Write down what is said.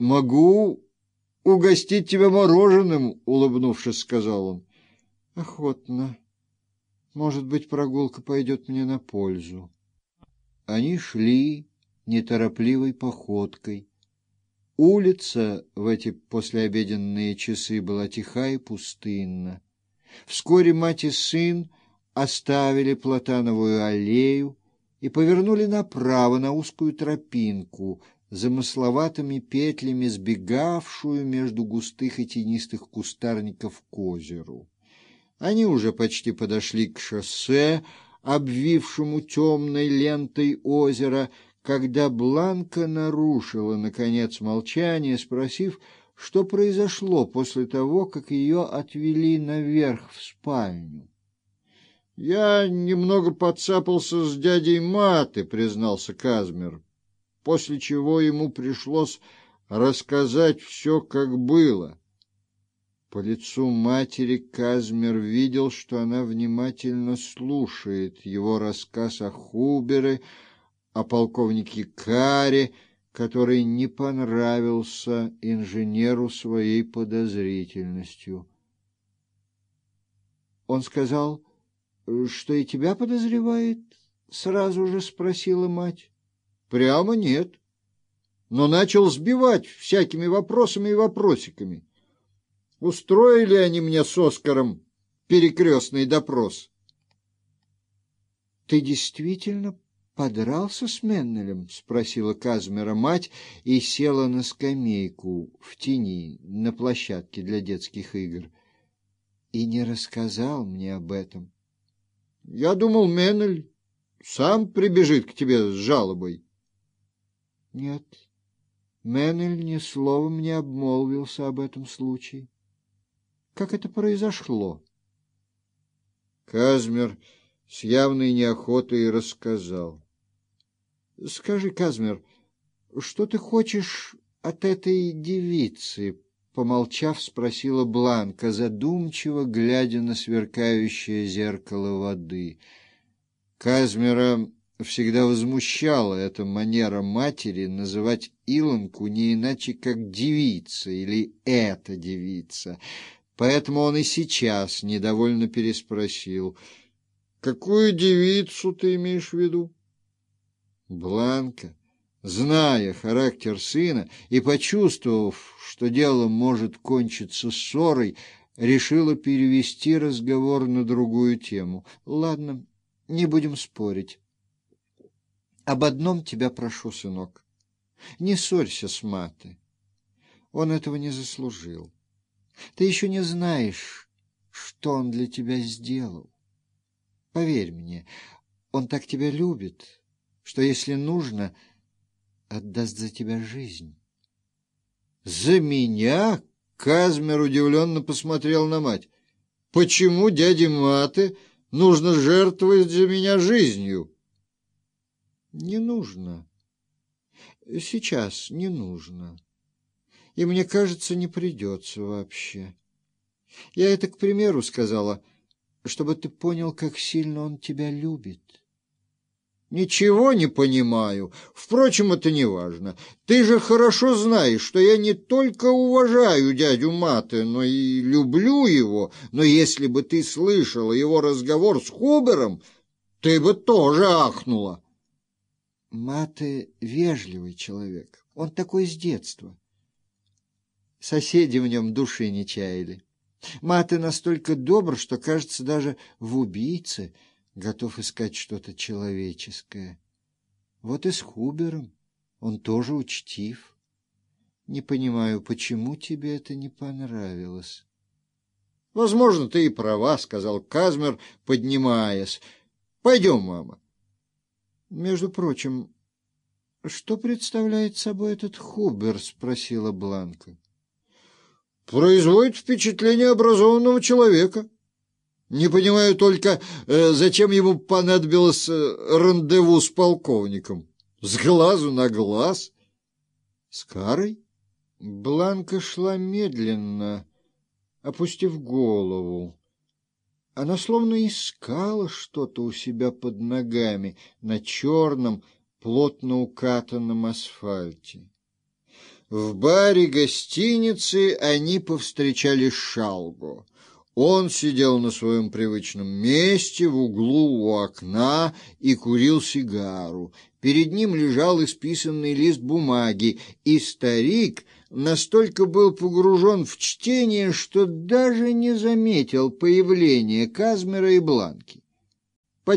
Могу угостить тебя мороженым, — улыбнувшись, сказал он. — Охотно. Может быть, прогулка пойдет мне на пользу. Они шли неторопливой походкой. Улица в эти послеобеденные часы была тиха и пустынна. Вскоре мать и сын оставили Платановую аллею и повернули направо на узкую тропинку, замысловатыми петлями сбегавшую между густых и тенистых кустарников к озеру. Они уже почти подошли к шоссе, обвившему темной лентой озера, когда Бланка нарушила, наконец, молчание, спросив, что произошло после того, как ее отвели наверх в спальню. — Я немного подцапался с дядей Маты, — признался Казмер, после чего ему пришлось рассказать все, как было. По лицу матери Казмер видел, что она внимательно слушает его рассказ о Хубере, о полковнике Каре, который не понравился инженеру своей подозрительностью. Он сказал, что и тебя подозревает? Сразу же спросила мать. Прямо нет. Но начал сбивать всякими вопросами и вопросиками. Устроили они мне с Оскаром перекрестный допрос. Ты действительно подрался с Меннелем? — спросила Казмера мать и села на скамейку в тени на площадке для детских игр. И не рассказал мне об этом. — Я думал, Меннель сам прибежит к тебе с жалобой. — Нет, Меннель ни словом не обмолвился об этом случае. Как это произошло? Казмер с явной неохотой рассказал. — Скажи, Казмер, что ты хочешь от этой девицы? Помолчав, спросила Бланка, задумчиво глядя на сверкающее зеркало воды. Казмера всегда возмущала эта манера матери называть Илонку не иначе как девица или эта девица. Поэтому он и сейчас недовольно переспросил. — Какую девицу ты имеешь в виду? Бланка, зная характер сына и почувствовав, что дело может кончиться ссорой, решила перевести разговор на другую тему. — Ладно, не будем спорить. Об одном тебя прошу, сынок. Не ссорься с Матой. Он этого не заслужил. Ты еще не знаешь, что он для тебя сделал. Поверь мне, он так тебя любит, что, если нужно, отдаст за тебя жизнь. — За меня? — Казмер удивленно посмотрел на мать. — Почему дяде Маты нужно жертвовать за меня жизнью? — Не нужно. Сейчас не нужно и, мне кажется, не придется вообще. Я это, к примеру, сказала, чтобы ты понял, как сильно он тебя любит. Ничего не понимаю. Впрочем, это не важно. Ты же хорошо знаешь, что я не только уважаю дядю Маты, но и люблю его. Но если бы ты слышала его разговор с Хубером, ты бы тоже ахнула. Маты вежливый человек. Он такой с детства. Соседи в нем души не чаяли. Маты настолько добр, что, кажется, даже в убийце готов искать что-то человеческое. Вот и с Хубером он тоже учтив. Не понимаю, почему тебе это не понравилось. — Возможно, ты и права, — сказал Казмер, поднимаясь. — Пойдем, мама. — Между прочим, что представляет собой этот Хубер? — спросила Бланка производит впечатление образованного человека. Не понимаю только, э, зачем ему понадобилось э, рандеву с полковником. С глазу на глаз. С Карой? Бланка шла медленно, опустив голову. Она словно искала что-то у себя под ногами на черном, плотно укатанном асфальте. В баре гостиницы они повстречали Шалгу. Он сидел на своем привычном месте в углу у окна и курил сигару. Перед ним лежал исписанный лист бумаги, и старик настолько был погружен в чтение, что даже не заметил появления Казмера и Бланки.